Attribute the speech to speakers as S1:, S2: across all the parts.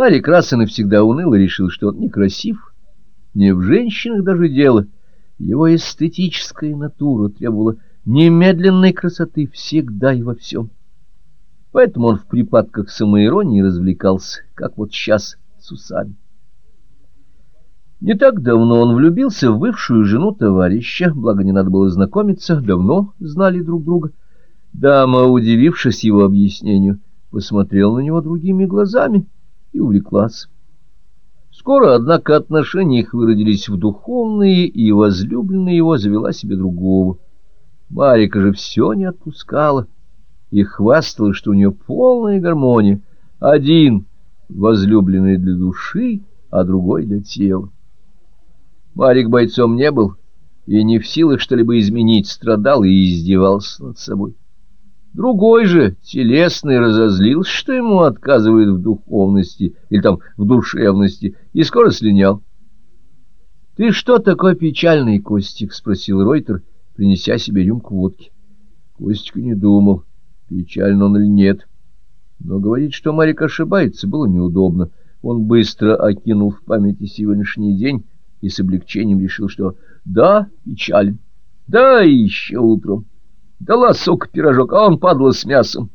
S1: Марик раз и навсегда уныл и решил, что он некрасив, не в женщинах даже дело. Его эстетическая натура требовала немедленной красоты всегда и во всем. Поэтому он в припадках самоиронии развлекался, как вот сейчас с усами. Не так давно он влюбился в бывшую жену товарища, благо не надо было знакомиться, давно знали друг друга. Дама, удивившись его объяснению, посмотрела на него другими глазами и увлеклась. Скоро, однако, отношения их выродились в духовные, и возлюбленная его завела себе другого. Марика же все не отпускала и хвасталась, что у нее полная гармония. Один возлюбленный для души, а другой для тела. Марик бойцом не был и не в силах что-либо изменить, страдал и издевался над собой. Другой же, телесный, разозлился, что ему отказывают в духовности или там в душевности, и скоро слинял. — Ты что такой печальный, Костик? — спросил Ройтер, принеся себе рюмку водки. Костик не думал, печально он или нет. Но говорить, что Марик ошибается, было неудобно. Он быстро окинул в памяти сегодняшний день и с облегчением решил, что да, печаль, да, еще утром. Дала, сука, пирожок, а он падла с мясом.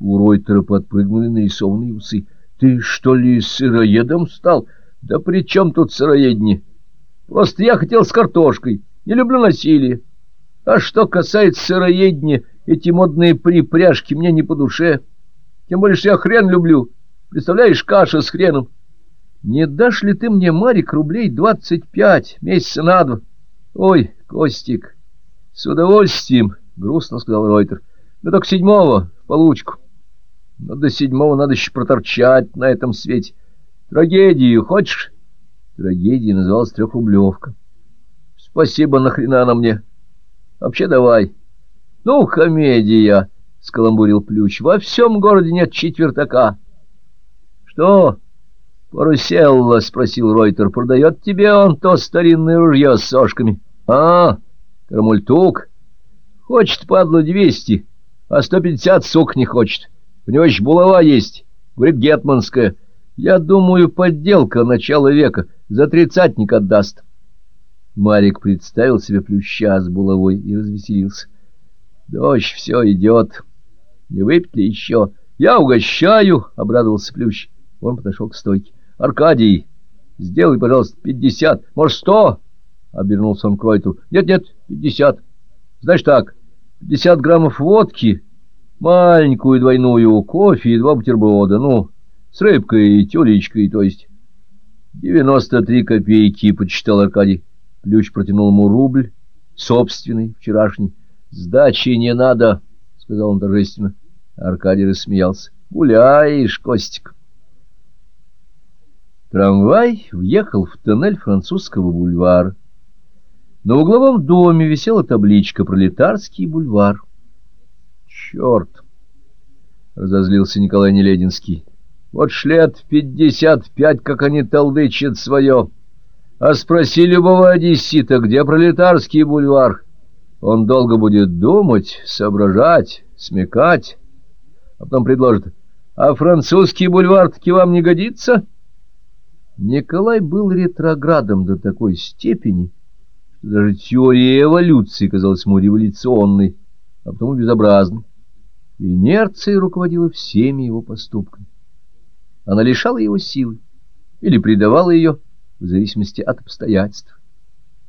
S1: У Ройтера подпрыгнули нарисованные усы. — Ты что ли сыроедом стал? Да при чем тут сыроедни? Просто я хотел с картошкой, не люблю насилие. А что касается сыроедни, эти модные припряжки мне не по душе. Тем более, что я хрен люблю. Представляешь, каша с хреном. Не дашь ли ты мне, Марик, рублей двадцать пять месяца на два? Ой, Костик... — С удовольствием, — грустно сказал Ройтер. — Но только седьмого, получку. Но до седьмого надо еще проторчать на этом свете. Трагедию хочешь? Трагедия называлась трехрублевка. — Спасибо, нахрена она мне? — Вообще давай. — Ну, комедия, — скаламбурил Плющ. — Во всем городе нет четвертака. — Что? — Паруселла, — спросил Ройтер. — Продает тебе он то старинное ружье с сошками? — А, Кармультук хочет, падла, двести, а сто пятьдесят, сук, не хочет. У него еще булава есть, говорит, гетманская. Я думаю, подделка начала века, за тридцатник отдаст. Марик представил себе плюща с булавой и развеселился. Дождь все идет. Не выпить ли еще? Я угощаю, — обрадовался плющ. Он подошел к стойке. Аркадий, сделай, пожалуйста, пятьдесят, может, сто? Обернулся он к Ройтеру. Нет-нет, пятьдесят. Знаешь так, пятьдесят граммов водки, маленькую двойную кофе и два бутерброда, ну, с рыбкой и тюлечкой, то есть. Девяносто три копейки, почитал Аркадий. Ключ протянул ему рубль, собственный, вчерашний. Сдачи не надо, сказал он торжественно. Аркадий рассмеялся. Гуляешь, Костик. Трамвай въехал в тоннель французского бульвара. На угловом доме висела табличка «Пролетарский бульвар». «Черт!» — разозлился Николай Нелединский. «Вот шлет пятьдесят пять, как они толдычат свое. А спроси любого одессита, где Пролетарский бульвар? Он долго будет думать, соображать, смекать, а потом предложит, а французский бульвар таки вам не годится?» Николай был ретроградом до такой степени, даже теория эволюции казалась ему революционной, а потому безобразной. Инерция руководила всеми его поступками. Она лишала его силы или придавала ее в зависимости от обстоятельств.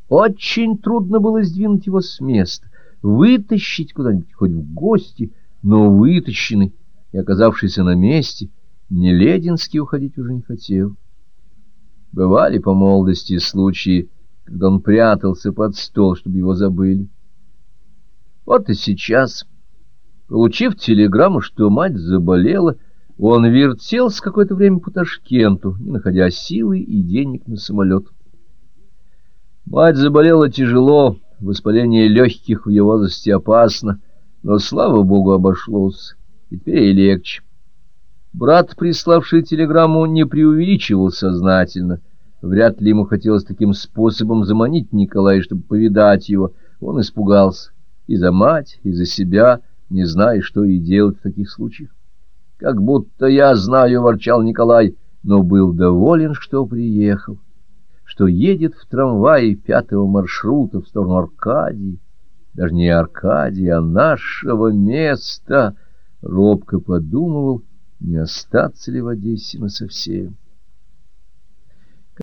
S1: Очень трудно было сдвинуть его с места, вытащить куда-нибудь, хоть в гости, но вытащенный и оказавшийся на месте, Нелединский уходить уже не хотел. Бывали по молодости случаи, когда он прятался под стол, чтобы его забыли. Вот и сейчас, получив телеграмму, что мать заболела, он вертелся какое-то время по Ташкенту, не находя силы и денег на самолет. Мать заболела тяжело, воспаление легких в его возрасте опасно, но, слава богу, обошлось, теперь и легче. Брат, приславший телеграмму, не преувеличивал сознательно — Вряд ли ему хотелось таким способом заманить Николая, чтобы повидать его. Он испугался. И за мать, и за себя, не зная, что и делать в таких случаях. «Как будто я знаю», — ворчал Николай, но был доволен, что приехал, что едет в трамвае пятого маршрута в сторону Аркадии. Даже не Аркадии, а нашего места. Робко подумывал, не остаться ли в Одессе насовсем.